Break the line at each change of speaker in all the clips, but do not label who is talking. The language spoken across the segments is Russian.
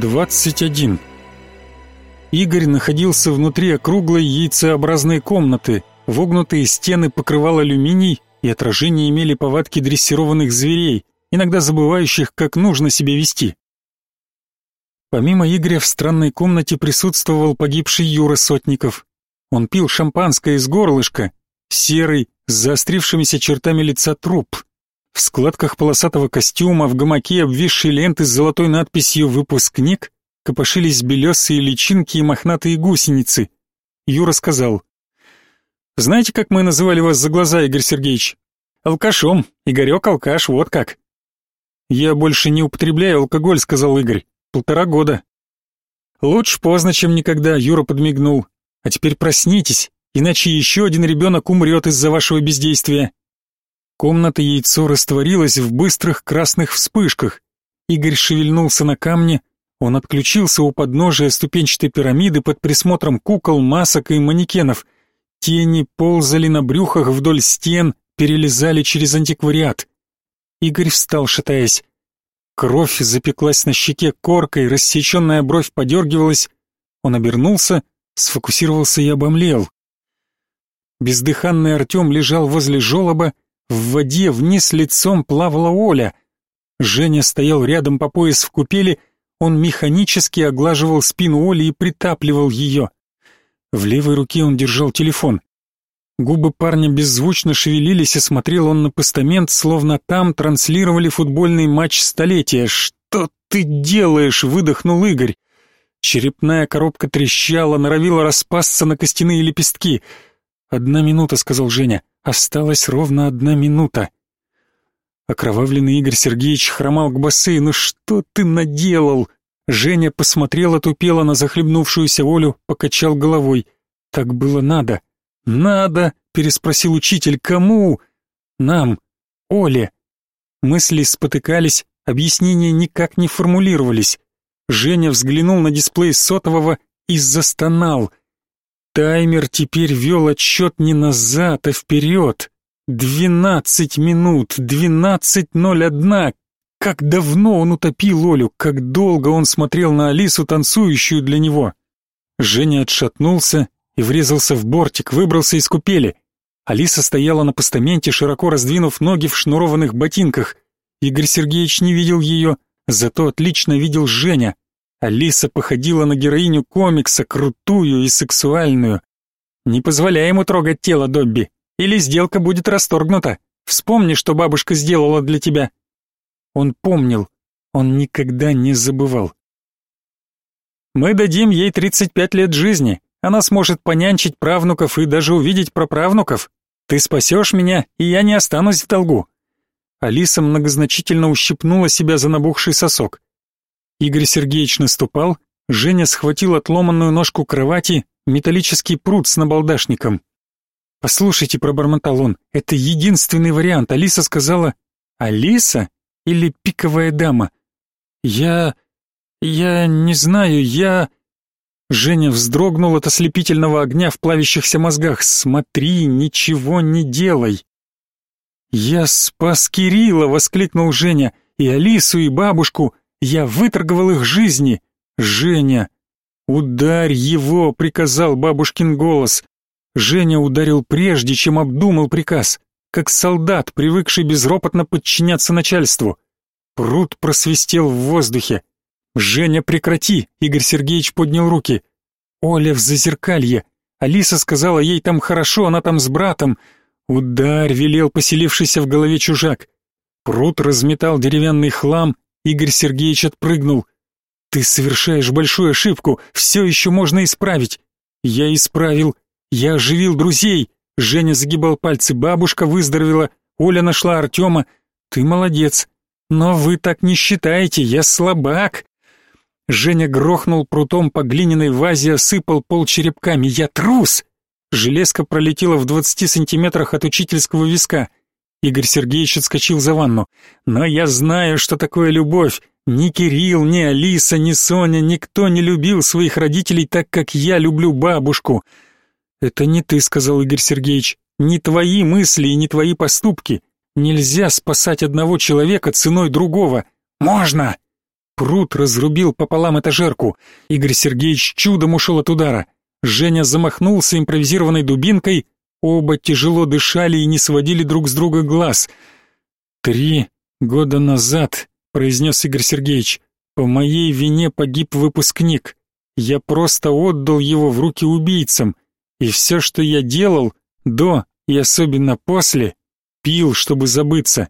21. Игорь находился внутри округлой яйцеобразной комнаты. Вогнутые стены покрывал алюминий, и отражения имели повадки дрессированных зверей, иногда забывающих, как нужно себя вести. Помимо Игоря в странной комнате присутствовал погибший Юра Сотников. Он пил шампанское из горлышка, серый, с заострившимися чертами лица труп. В складках полосатого костюма, в гамаке, обвисшей ленты с золотой надписью «Выпускник» копошились белесые личинки и мохнатые гусеницы. Юра сказал, «Знаете, как мы называли вас за глаза, Игорь Сергеевич? Алкашом. Игорек алкаш, вот как». «Я больше не употребляю алкоголь», — сказал Игорь. «Полтора года». «Лучше поздно, чем никогда», — Юра подмигнул. «А теперь проснитесь, иначе еще один ребенок умрет из-за вашего бездействия». Комната яйцо растворилась в быстрых красных вспышках. Игорь шевельнулся на камне, он отключился у подножия ступенчатой пирамиды под присмотром кукол, масок и манекенов. Тени ползали на брюхах вдоль стен, перелезали через антиквариат. Игорь встал, шатаясь. Кровь запеклась на щеке коркой, рассеченная бровь подергивалась. Он обернулся, сфокусировался и обомлел. Бездыханный Артем лежал возле жёлоба, в воде вниз лицом плавала Оля. Женя стоял рядом по пояс в купели, он механически оглаживал спину Оли и притапливал ее. В левой руке он держал телефон. Губы парня беззвучно шевелились, и смотрел он на постамент, словно там транслировали футбольный матч столетия. «Что ты делаешь?» — выдохнул Игорь. Черепная коробка трещала, норовила распасться на костяные лепестки. «Одна минута», — сказал Женя. Осталась ровно одна минута. Окровавленный Игорь Сергеевич хромал к бассейну. «Что ты наделал?» Женя посмотрела тупело на захлебнувшуюся Олю, покачал головой. «Так было надо». «Надо?» — переспросил учитель. «Кому?» «Нам. Оле». Мысли спотыкались, объяснения никак не формулировались. Женя взглянул на дисплей сотового и застонал — Таймер теперь вел отсчет не назад, а вперед. Двенадцать минут, двенадцать ноль одна. Как давно он утопил Олю, как долго он смотрел на Алису, танцующую для него. Женя отшатнулся и врезался в бортик, выбрался из купели. Алиса стояла на постаменте, широко раздвинув ноги в шнурованных ботинках. Игорь Сергеевич не видел ее, зато отлично видел Женя. Алиса походила на героиню комикса, крутую и сексуальную. Не позволяй ему трогать тело Добби, или сделка будет расторгнута. Вспомни, что бабушка сделала для тебя. Он помнил, он никогда не забывал. Мы дадим ей 35 лет жизни. Она сможет понянчить правнуков и даже увидеть праправнуков. Ты спасешь меня, и я не останусь в долгу. Алиса многозначительно ущипнула себя за набухший сосок. Игорь Сергеевич наступал, Женя схватил отломанную ножку кровати, металлический пруд с набалдашником. «Послушайте», — пробормотал он, — «это единственный вариант. Алиса сказала...» «Алиса или пиковая дама?» «Я... я не знаю, я...» Женя вздрогнул от ослепительного огня в плавящихся мозгах. «Смотри, ничего не делай!» «Я спас Кирилла!» — воскликнул Женя. «И Алису, и бабушку. Я выторговал их жизни. Женя! Ударь его, приказал бабушкин голос. Женя ударил прежде, чем обдумал приказ, как солдат, привыкший безропотно подчиняться начальству. Пруд просвистел в воздухе. «Женя, прекрати!» — Игорь Сергеевич поднял руки. «Оля в зазеркалье. Алиса сказала, ей там хорошо, она там с братом. Ударь!» — велел поселившийся в голове чужак. Пруд разметал деревянный хлам, Игорь Сергеевич отпрыгнул. «Ты совершаешь большую ошибку, все еще можно исправить». «Я исправил. Я оживил друзей». Женя загибал пальцы, бабушка выздоровела, Оля нашла Артема. «Ты молодец. Но вы так не считаете, я слабак». Женя грохнул прутом по глиняной вазе, осыпал пол черепками. «Я трус!» Железка пролетела в двадцати сантиметрах от учительского виска. Игорь Сергеевич отскочил за ванну. «Но я знаю, что такое любовь. Ни Кирилл, ни Алиса, ни Соня, никто не любил своих родителей так, как я люблю бабушку». «Это не ты», — сказал Игорь Сергеевич. «Не твои мысли и не твои поступки. Нельзя спасать одного человека ценой другого. Можно!» Пруд разрубил пополам этажерку. Игорь Сергеевич чудом ушел от удара. Женя замахнулся импровизированной дубинкой. Оба тяжело дышали и не сводили друг с друга глаз. «Три года назад», — произнес Игорь Сергеевич, — «по моей вине погиб выпускник. Я просто отдал его в руки убийцам, и все, что я делал, до и особенно после, пил, чтобы забыться.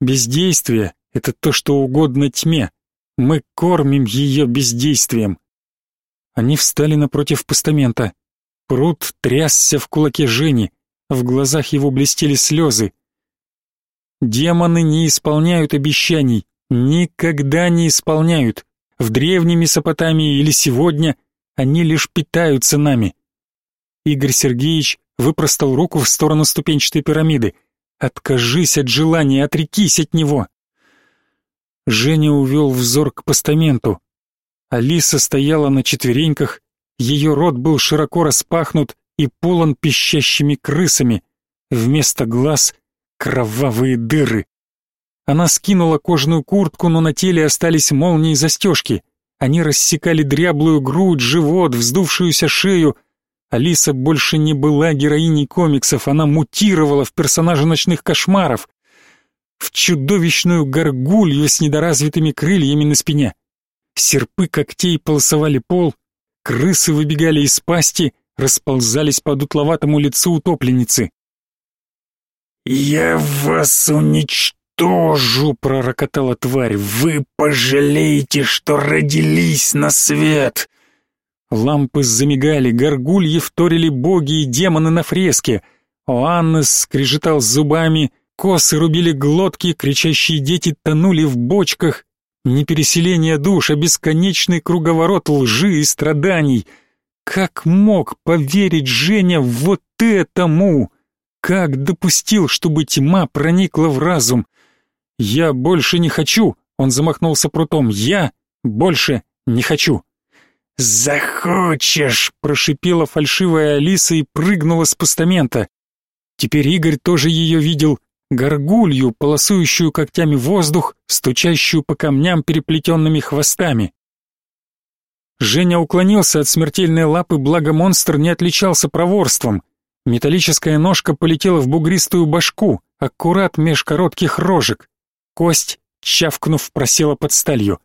Бездействие — это то, что угодно тьме. Мы кормим ее бездействием. Они встали напротив постамента. Пруд трясся в кулаке Жени, в глазах его блестели слезы. Демоны не исполняют обещаний, никогда не исполняют. В древней Месопотамии или сегодня они лишь питаются нами. Игорь Сергеевич выпростал руку в сторону ступенчатой пирамиды. Откажись от желания, отрекись от него. Женя увел взор к постаменту. Алиса стояла на четвереньках, ее рот был широко распахнут и полон пищащими крысами. Вместо глаз — кровавые дыры. Она скинула кожаную куртку, но на теле остались молнии застежки. Они рассекали дряблую грудь, живот, вздувшуюся шею. Алиса больше не была героиней комиксов, она мутировала в персонажа ночных кошмаров в чудовищную горгулью с недоразвитыми крыльями на спине. Серпы когтей полосовали пол, крысы выбегали из пасти, расползались по дутловатому лицу утопленницы. «Я вас уничтожу!» — пророкотала тварь. «Вы пожалеете, что родились на свет!» Лампы замигали, горгульи вторили боги и демоны на фреске. Оаннес скрежетал зубами — Косы рубили глотки, кричащие дети тонули в бочках. Не переселение душ, а бесконечный круговорот лжи и страданий. Как мог поверить Женя вот этому? Как допустил, чтобы тьма проникла в разум? «Я больше не хочу!» — он замахнулся прутом. «Я больше не хочу!» «Захочешь!» — прошипела фальшивая Алиса и прыгнула с постамента. Теперь Игорь тоже ее видел, горгулью, полосующую когтями воздух, стучащую по камням переплетенными хвостами. Женя уклонился от смертельной лапы, благо монстр не отличался проворством. Металлическая ножка полетела в бугристую башку, аккурат меж коротких рожек. Кость, чавкнув, просела под сталью.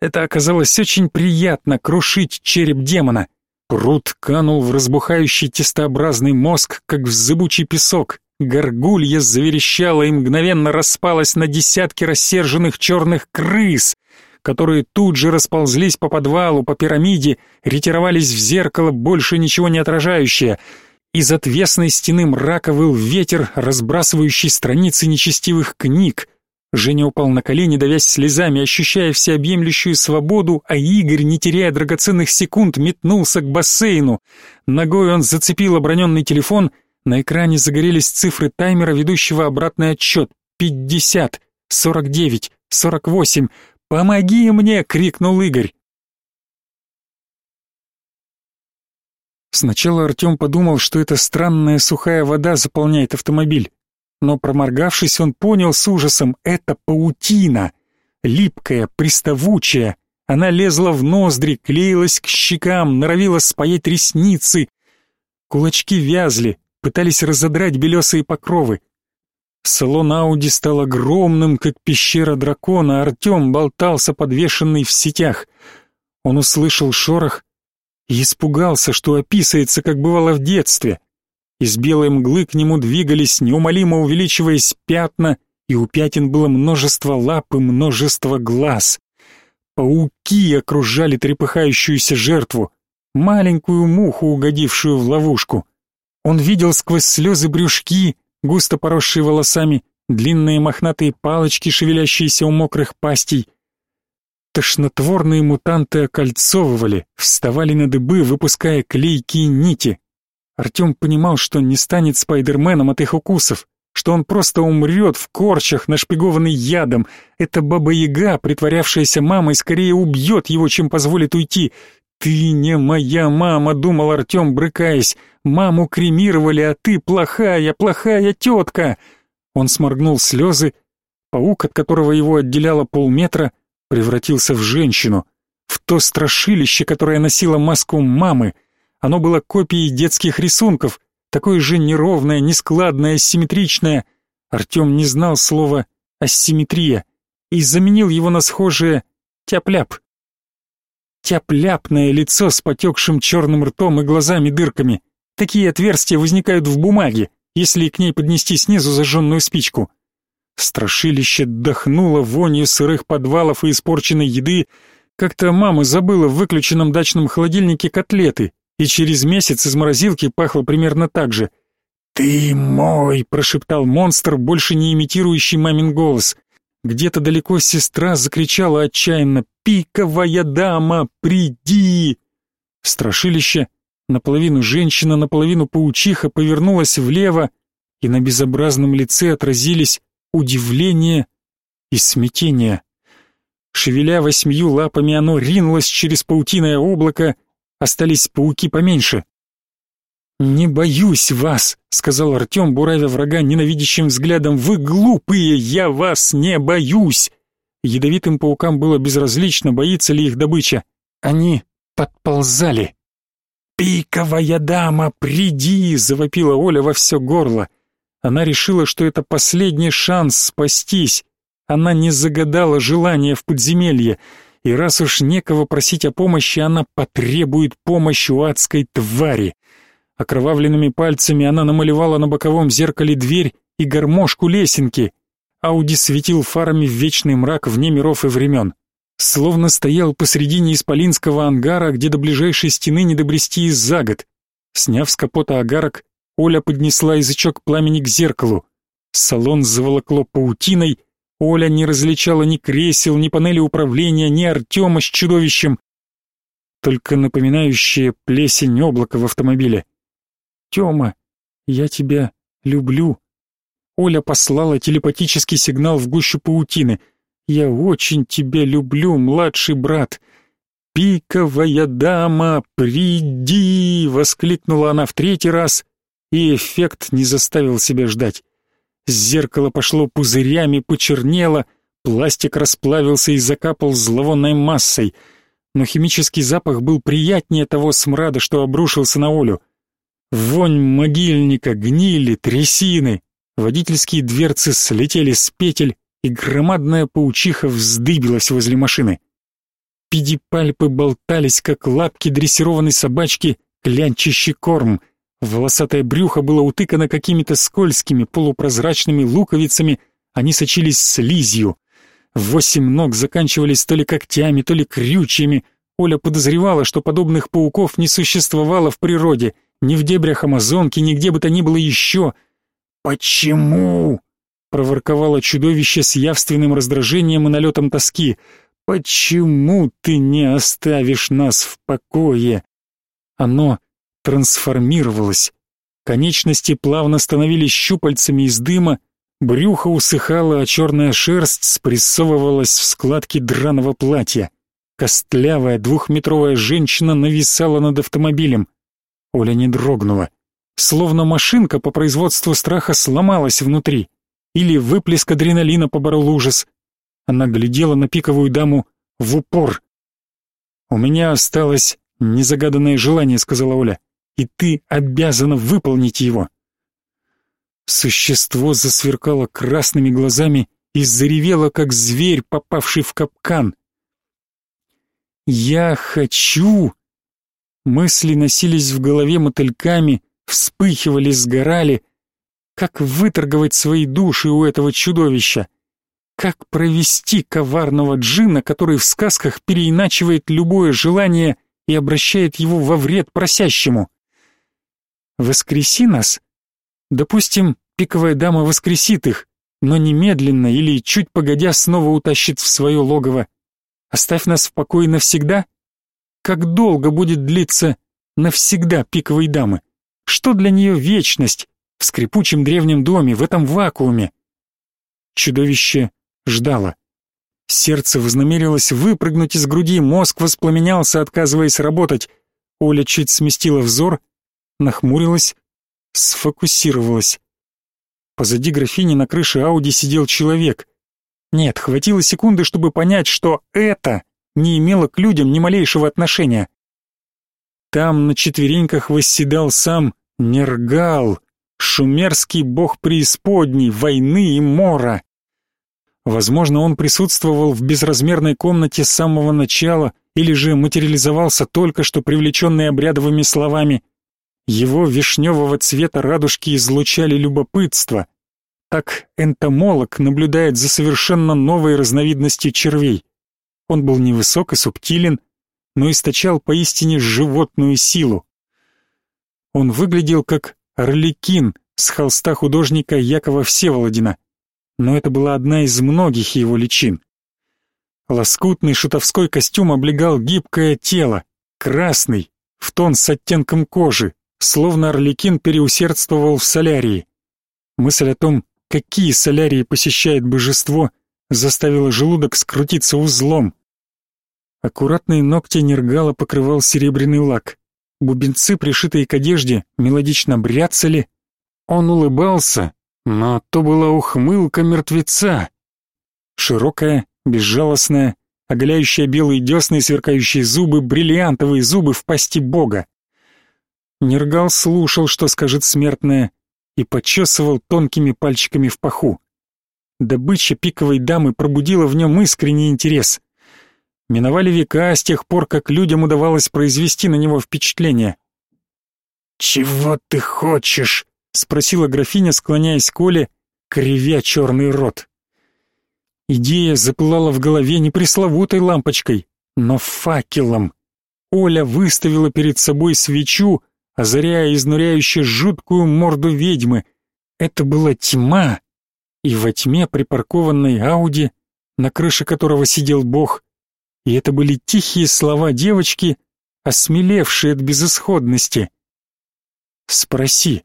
Это оказалось очень приятно крушить череп демона. Пруд канул в разбухающий тестообразный мозг, как в зыбучий песок. Горгулья заверещала и мгновенно распалась на десятки рассерженных черных крыс, которые тут же расползлись по подвалу, по пирамиде, ретировались в зеркало, больше ничего не отражающее. Из отвесной стены мрака выл ветер, разбрасывающий страницы нечестивых книг. Женя упал на колени, давясь слезами, ощущая всеобъемлющую свободу, а Игорь, не теряя драгоценных секунд, метнулся к бассейну. Ногой он зацепил оброненный телефон — на экране загорелись цифры таймера, ведущего обратный отсчет. 50, 49, 48. Помоги мне!» — крикнул Игорь. Сначала Артем подумал, что эта странная сухая вода заполняет автомобиль. Но проморгавшись, он понял с ужасом — это паутина. Липкая, приставучая. Она лезла в ноздри, клеилась к щекам, норовила спаять ресницы. Кулачки вязли, пытались разодрать белесые покровы. Салон Ауди стал огромным, как пещера дракона, Артем болтался подвешенный в сетях. Он услышал шорох и испугался, что описывается, как бывало в детстве. Из белой мглы к нему двигались, неумолимо увеличиваясь пятна, и у пятен было множество лап и множество глаз. Пауки окружали трепыхающуюся жертву, маленькую муху, угодившую в ловушку. Он видел сквозь слезы брюшки, густо поросшие волосами, длинные мохнатые палочки, шевелящиеся у мокрых пастей. Тошнотворные мутанты окольцовывали, вставали на дыбы, выпуская клейкие нити. Артем понимал, что не станет Спайдерменом от их укусов, что он просто умрет в корчах, нашпигованный ядом. Эта баба-яга, притворявшаяся мамой, скорее убьет его, чем позволит уйти. «Ты не моя мама», — думал Артем, брыкаясь. «Маму кремировали, а ты плохая, плохая тетка!» Он сморгнул слезы. Паук, от которого его отделяло полметра, превратился в женщину, в то страшилище, которое носило маску мамы. Оно было копией детских рисунков, такое же неровное, нескладное, симметричное. Артем не знал слова «асимметрия» и заменил его на схожее «тяп-ляп». Тяп-ляпное лицо с потекшим черным ртом и глазами-дырками. Такие отверстия возникают в бумаге, если к ней поднести снизу зажженную спичку. Страшилище дохнуло вонью сырых подвалов и испорченной еды. Как-то мама забыла в выключенном дачном холодильнике котлеты, и через месяц из морозилки пахло примерно так же. «Ты мой!» — прошептал монстр, больше не имитирующий мамин голос. Где-то далеко сестра закричала отчаянно «Пиковая дама, приди!» Страшилище, наполовину женщина, наполовину паучиха, повернулась влево, и на безобразном лице отразились удивление и смятение. Шевеля восьмью лапами, оно ринулось через паутиное облако, остались пауки поменьше. «Не боюсь вас», — сказал Артем, буравя врага ненавидящим взглядом. «Вы глупые, я вас не боюсь!» Ядовитым паукам было безразлично, боится ли их добыча. Они подползали. «Пиковая дама, приди!» — завопила Оля во все горло. Она решила, что это последний шанс спастись. Она не загадала желания в подземелье, и раз уж некого просить о помощи, она потребует помощи у адской твари. Окровавленными пальцами она намалевала на боковом зеркале дверь и гармошку лесенки. Ауди светил фарами в вечный мрак вне миров и времен. Словно стоял посредине исполинского ангара, где до ближайшей стены не добрести и за год. Сняв с капота агарок, Оля поднесла язычок пламени к зеркалу. Салон заволокло паутиной, Оля не различала ни кресел, ни панели управления, ни Артема с чудовищем, только напоминающее плесень облака в автомобиле. Тёма, я тебя люблю. Оля послала телепатический сигнал в гущу паутины. Я очень тебя люблю, младший брат. Пиковая дама, приди, воскликнула она в третий раз, и эффект не заставил себя ждать. Зеркало пошло пузырями, почернело, пластик расплавился и закапал зловонной массой. Но химический запах был приятнее того смрада, что обрушился на Олю. Вонь могильника, гнили, трясины. Водительские дверцы слетели с петель, и громадная паучиха вздыбилась возле машины. Педипальпы болтались, как лапки дрессированной собачки, клянчащий корм. Волосатое брюхо было утыкано какими-то скользкими полупрозрачными луковицами, они сочились слизью. Восемь ног заканчивались то ли когтями, то ли крючьями. Оля подозревала, что подобных пауков не существовало в природе — ни в дебрях Амазонки, ни где бы то ни было еще. «Почему?» — проворковало чудовище с явственным раздражением и налетом тоски. «Почему ты не оставишь нас в покое?» Оно трансформировалось. Конечности плавно становились щупальцами из дыма, брюхо усыхало, а черная шерсть спрессовывалась в складки драного платья. Костлявая двухметровая женщина нависала над автомобилем. Оля не дрогнула. Словно машинка по производству страха сломалась внутри. Или выплеск адреналина поборол ужас. Она глядела на пиковую даму в упор. «У меня осталось незагаданное желание», — сказала Оля, «и ты обязана выполнить его». Существо засверкало красными глазами и заревело, как зверь, попавший в капкан. «Я хочу!» Мысли носились в голове мотыльками, вспыхивали, сгорали. Как выторговать свои души у этого чудовища? Как провести коварного джина, который в сказках переиначивает любое желание и обращает его во вред просящему? Воскреси нас? Допустим, пиковая дама воскресит их, но немедленно или чуть погодя снова утащит в свое логово. Оставь нас в покое навсегда? Как долго будет длиться навсегда пиковой дамы? Что для нее вечность в скрипучем древнем доме, в этом вакууме? Чудовище ждало. Сердце вознамерилось выпрыгнуть из груди, мозг воспламенялся, отказываясь работать. Оля чуть сместила взор, нахмурилась, сфокусировалась. Позади графини на крыше Ауди сидел человек. Нет, хватило секунды, чтобы понять, что это не имело к людям ни малейшего отношения. Там на четвереньках восседал сам Нергал, шумерский бог преисподней, войны и мора. Возможно, он присутствовал в безразмерной комнате с самого начала или же материализовался только что привлеченный обрядовыми словами. Его вишневого цвета радужки излучали любопытство. Так энтомолог наблюдает за совершенно новой разновидностью червей. Он был невысок и субтилен, но источал поистине животную силу. Он выглядел как орликин с холста художника Якова Всеволодина, но это была одна из многих его личин. Лоскутный шутовской костюм облегал гибкое тело, красный, в тон с оттенком кожи, словно орликин переусердствовал в солярии. Мысль о том, какие солярии посещает божество, заставила желудок скрутиться узлом. Аккуратные ногти Нергала покрывал серебряный лак. Бубенцы, пришитые к одежде, мелодично бряцали. Он улыбался, но то была ухмылка мертвеца. Широкая, безжалостная, оголяющая белые десны сверкающие зубы, бриллиантовые зубы в пасти бога. Нергал слушал, что скажет смертная, и почесывал тонкими пальчиками в паху. Добыча пиковой дамы пробудила в нем искренний интерес. Миновали века с тех пор, как людям удавалось произвести на него впечатление. «Чего ты хочешь?» — спросила графиня, склоняясь к Оле, кривя черный рот. Идея запылала в голове не пресловутой лампочкой, но факелом. Оля выставила перед собой свечу, озаряя изнуряюще жуткую морду ведьмы. Это была тьма, и во тьме припаркованной Ауди, на крыше которого сидел бог, и это были тихие слова девочки, осмелевшие от безысходности. Спроси,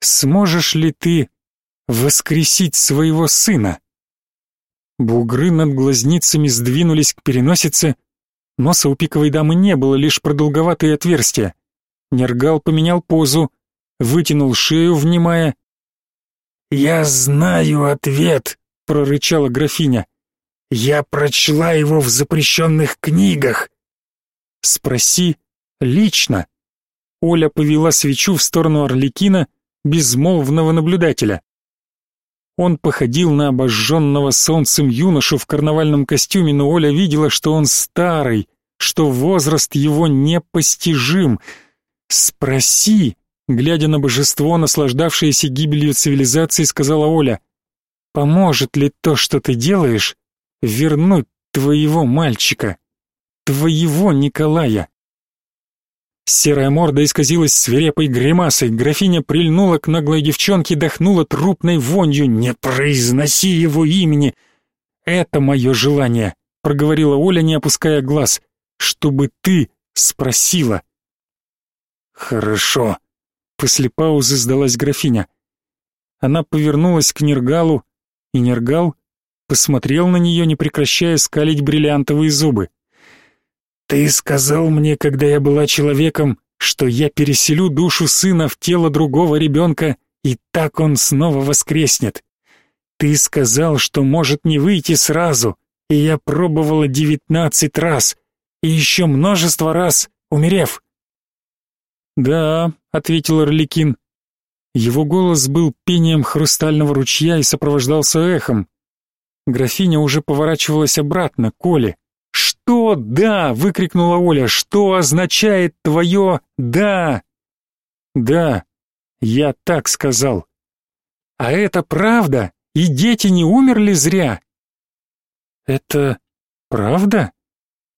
сможешь ли ты воскресить своего сына? Бугры над глазницами сдвинулись к переносице, носа у пиковой дамы не было, лишь продолговатые отверстия. Нергал поменял позу, вытянул шею, внимая. «Я знаю ответ», — прорычала графиня. «Я прочла его в запрещенных книгах». «Спроси лично». Оля повела свечу в сторону Орликина, безмолвного наблюдателя. Он походил на обожженного солнцем юношу в карнавальном костюме, но Оля видела, что он старый, что возраст его непостижим — «Спроси!» Глядя на божество, наслаждавшееся гибелью цивилизации, сказала Оля. «Поможет ли то, что ты делаешь, вернуть твоего мальчика, твоего Николая?» Серая морда исказилась свирепой гримасой, графиня прильнула к наглой девчонке, дохнула трупной вонью. «Не произноси его имени!» «Это мое желание», — проговорила Оля, не опуская глаз, — «чтобы ты спросила». «Хорошо», — после паузы сдалась графиня. Она повернулась к Нергалу, и Нергал посмотрел на нее, не прекращая скалить бриллиантовые зубы. «Ты сказал мне, когда я была человеком, что я переселю душу сына в тело другого ребенка, и так он снова воскреснет. Ты сказал, что может не выйти сразу, и я пробовала девятнадцать раз, и еще множество раз, умерев. «Да», — ответил Орликин. Его голос был пением хрустального ручья и сопровождался эхом. Графиня уже поворачивалась обратно к Оле. «Что «да»?» — выкрикнула Оля. «Что означает твое «да»?» «Да, я так сказал». «А это правда? И дети не умерли зря?» «Это правда?»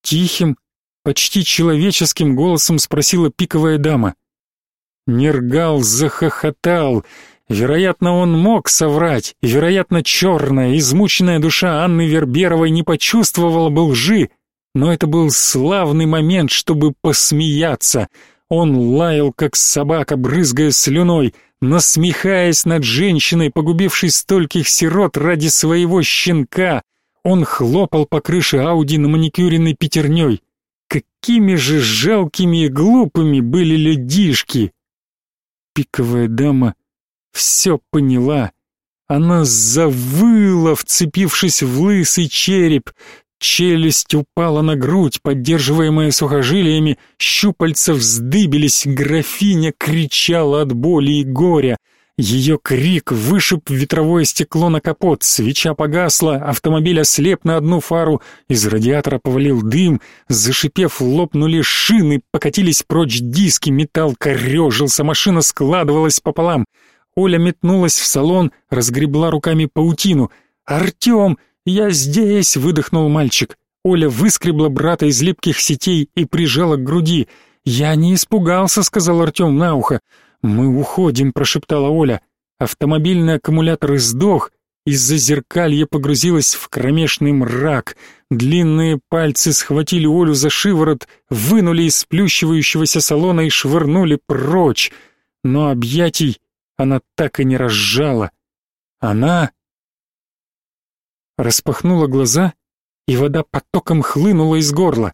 Тихим, почти человеческим голосом спросила пиковая дама. Нергал захохотал. Вероятно, он мог соврать, и, вероятно, черная, измученная душа Анны Верберовой не почувствовала бы лжи, но это был славный момент, чтобы посмеяться. Он лаял, как собака, брызгая слюной, насмехаясь над женщиной, погубившей стольких сирот ради своего щенка. Он хлопал по крыше Ауди на маникюренной пятерней. Какими же жалкими и глупыми были людишки! Пиковая дама все поняла. Она завыла, вцепившись в лысый череп. Челюсть упала на грудь, поддерживаемая сухожилиями, щупальца вздыбились, графиня кричала от боли и горя. Ее крик вышиб ветровое стекло на капот, свеча погасла, автомобиль ослеп на одну фару, из радиатора повалил дым, зашипев, лопнули шины, покатились прочь диски, металл корежился, машина складывалась пополам. Оля метнулась в салон, разгребла руками паутину. «Артем, я здесь!» — выдохнул мальчик. Оля выскребла брата из липких сетей и прижала к груди. «Я не испугался», — сказал Артем на ухо. «Мы уходим», — прошептала Оля. Автомобильный аккумулятор издох, из-за зеркалья погрузилась в кромешный мрак. Длинные пальцы схватили Олю за шиворот, вынули из сплющивающегося салона и швырнули прочь. Но объятий она так и не разжала. Она распахнула глаза, и вода потоком хлынула из горла.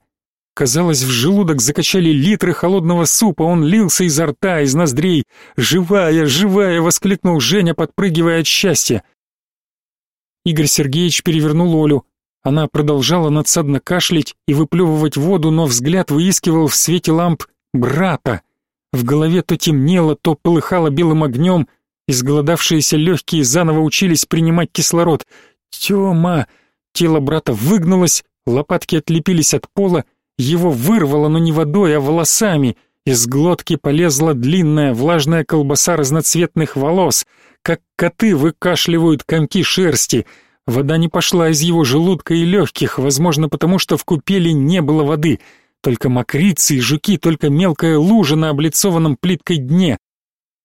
Казалось, в желудок закачали литры холодного супа, он лился изо рта, из ноздрей. «Живая, живая!» — воскликнул Женя, подпрыгивая от счастья. Игорь Сергеевич перевернул Олю. Она продолжала надсадно кашлять и выплевывать воду, но взгляд выискивал в свете ламп брата. В голове то темнело, то полыхало белым огнем, изголодавшиеся легкие заново учились принимать кислород. «Тема!» Тело брата выгнулось, лопатки отлепились от пола, его вырвало, но не водой, а волосами. Из глотки полезла длинная влажная колбаса разноцветных волос, как коты выкашливают комки шерсти. Вода не пошла из его желудка и легких, возможно, потому что в купели не было воды. Только мокрицы и жуки, только мелкая лужа на облицованном плиткой дне.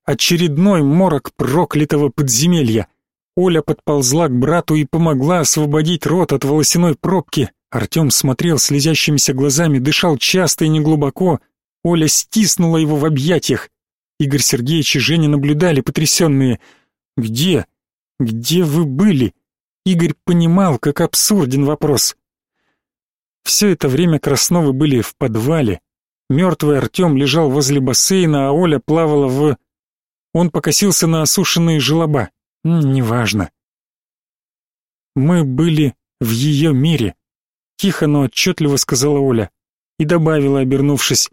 Очередной морок проклятого подземелья. Оля подползла к брату и помогла освободить рот от волосяной пробки, Артем смотрел слезящимися глазами, дышал часто и неглубоко. Оля стиснула его в объятиях. Игорь Сергеевич и Женя наблюдали, потрясенные. «Где? Где вы были?» Игорь понимал, как абсурден вопрос. Все это время Красновы были в подвале. Мертвый Артем лежал возле бассейна, а Оля плавала в... Он покосился на осушенные желоба. Неважно. Мы были в ее мире. Тихо, но отчетливо сказала Оля. И добавила, обернувшись.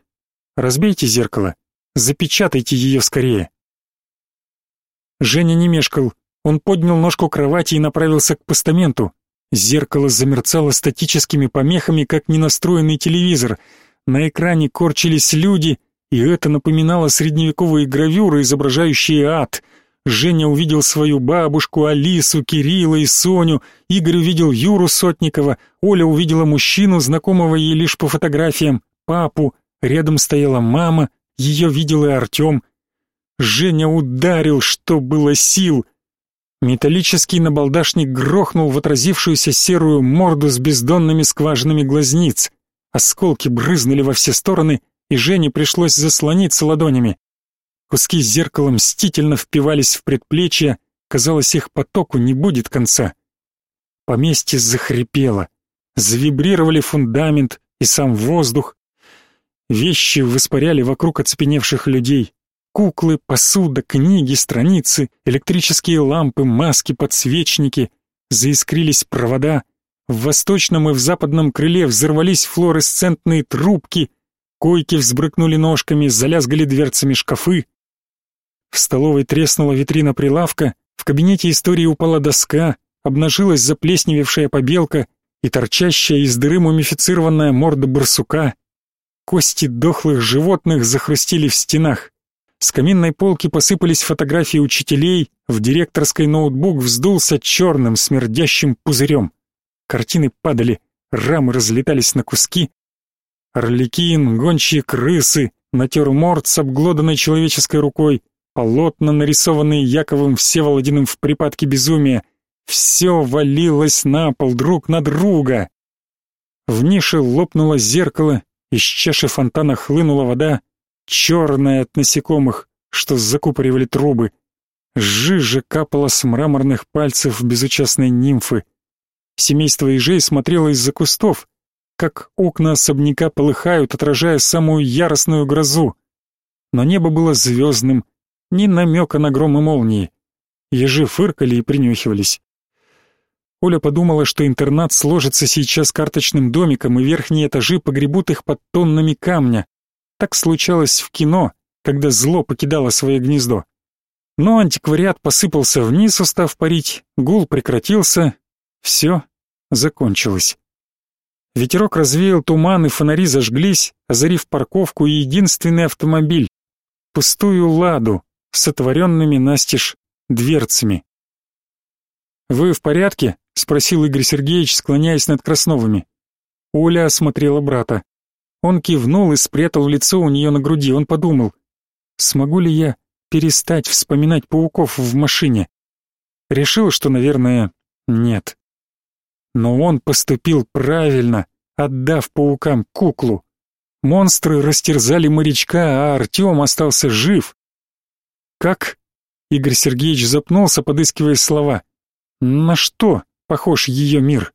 «Разбейте зеркало. Запечатайте ее скорее». Женя не мешкал. Он поднял ножку кровати и направился к постаменту. Зеркало замерцало статическими помехами, как ненастроенный телевизор. На экране корчились люди, и это напоминало средневековые гравюры, изображающие ад — Женя увидел свою бабушку, Алису, Кирилла и Соню, Игорь увидел Юру Сотникова, Оля увидела мужчину, знакомого ей лишь по фотографиям, папу, рядом стояла мама, ее видел и Артем. Женя ударил, что было сил. Металлический набалдашник грохнул в отразившуюся серую морду с бездонными скважинами глазниц. Осколки брызнули во все стороны, и Жене пришлось заслониться ладонями. Куски зеркала мстительно впивались в предплечья, казалось, их потоку не будет конца. Поместье захрипело, завибрировали фундамент и сам воздух. Вещи воспаряли вокруг оцепеневших людей. Куклы, посуда, книги, страницы, электрические лампы, маски, подсвечники. Заискрились провода. В восточном и в западном крыле взорвались флуоресцентные трубки. Койки взбрыкнули ножками, залязгали дверцами шкафы. В столовой треснула витрина прилавка, в кабинете истории упала доска, обнажилась заплесневевшая побелка и торчащая из дыры мумифицированная морда барсука. Кости дохлых животных захрустили в стенах. С каминной полки посыпались фотографии учителей, в директорской ноутбук вздулся черным смердящим пузырем. Картины падали, рамы разлетались на куски. Орликин, гончие крысы, натюрморт с обглоданной человеческой рукой, полотна, нарисованные Яковом Всеволодиным в припадке безумия. Все валилось на пол друг на друга. В нише лопнуло зеркало, из чаши фонтана хлынула вода, черная от насекомых, что закупоривали трубы. Жижа капала с мраморных пальцев безучастной нимфы. Семейство ежей смотрело из-за кустов, как окна особняка полыхают, отражая самую яростную грозу. Но небо было звездным, ни намека на гром и молнии. ежи фыркали и принюхивались. Оля подумала, что интернат сложится сейчас карточным домиком, и верхние этажи погребут их под тоннами камня. Так случалось в кино, когда зло покидало свое гнездо. Но антиквариат посыпался вниз, устав парить, гул прекратился, все закончилось. Ветерок развеял туман, и фонари зажглись, озарив парковку и единственный автомобиль — пустую «Ладу» с отворенными настежь дверцами. «Вы в порядке?» — спросил Игорь Сергеевич, склоняясь над Красновыми. Оля осмотрела брата. Он кивнул и спрятал лицо у нее на груди. Он подумал, смогу ли я перестать вспоминать пауков в машине? Решил, что, наверное, нет. Но он поступил правильно, отдав паукам куклу. Монстры растерзали морячка, а Артем остался жив. Как? Игорь Сергеевич запнулся, подыскивая слова. На что похож ее мир?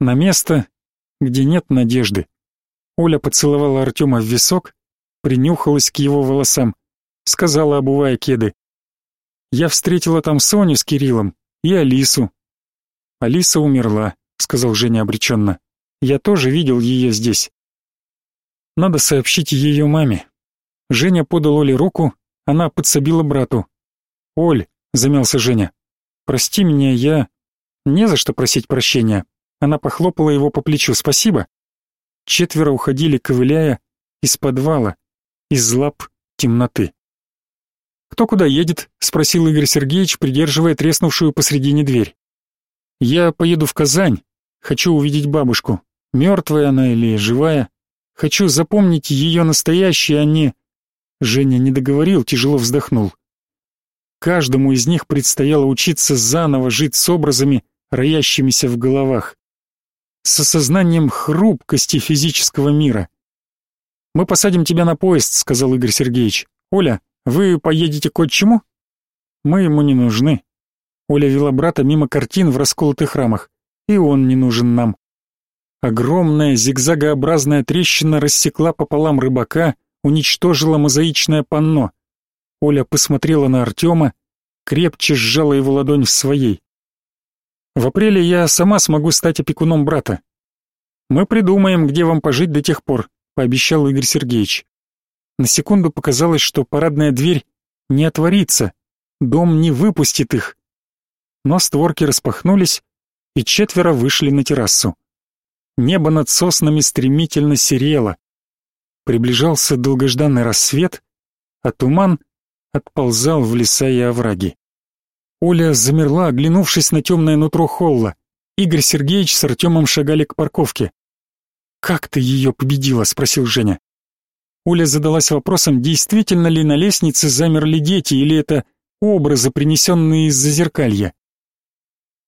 На место, где нет надежды. Оля поцеловала Артема в висок, принюхалась к его волосам, сказала, обувая кеды. «Я встретила там Соню с Кириллом и Алису». «Алиса умерла», — сказал Женя обреченно. «Я тоже видел ее здесь». «Надо сообщить ее маме». Женя подал Оле руку, она подсобила брату. «Оль», — замялся Женя, — «прости меня, я...» «Не за что просить прощения». Она похлопала его по плечу. «Спасибо». Четверо уходили, ковыляя, из подвала, из лап темноты. «Кто куда едет?» — спросил Игорь Сергеевич, придерживая треснувшую посредине дверь. «Я поеду в Казань. Хочу увидеть бабушку. Мертвая она или живая. Хочу запомнить ее настоящее, а не...» Женя не договорил, тяжело вздохнул. Каждому из них предстояло учиться заново жить с образами, роящимися в головах. С осознанием хрупкости физического мира. «Мы посадим тебя на поезд», — сказал Игорь Сергеевич. «Оля, вы поедете к отчиму?» «Мы ему не нужны». Оля вела брата мимо картин в расколотых рамах. «И он не нужен нам». Огромная зигзагообразная трещина рассекла пополам рыбака, уничтожила мозаичное панно. Оля посмотрела на Артема, крепче сжала его ладонь в своей. «В апреле я сама смогу стать опекуном брата. Мы придумаем, где вам пожить до тех пор», — пообещал Игорь Сергеевич. На секунду показалось, что парадная дверь не отворится, дом не выпустит их. Но створки распахнулись, и четверо вышли на террасу. Небо над соснами стремительно серело. Приближался долгожданный рассвет, а туман отползал в леса и овраги. Оля замерла, оглянувшись на темное нутро холла. Игорь Сергеевич с Артемом шагали к парковке. «Как ты ее победила?» — спросил Женя. Оля задалась вопросом, действительно ли на лестнице замерли дети, или это образы, принесенные из зазеркалья.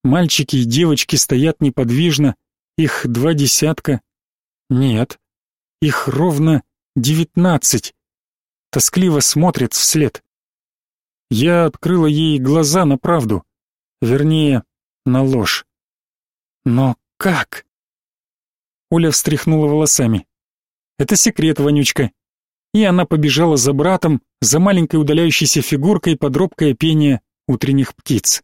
Мальчики и девочки стоят неподвижно, их два десятка. Нет, их ровно девятнадцать. Тоскливо смотрят вслед. Я открыла ей глаза на правду, вернее, на ложь. Но как? Оля встряхнула волосами. Это секрет, вонючка и она побежала за братом, за маленькой удаляющейся фигуркой под робкое пение утренних птиц.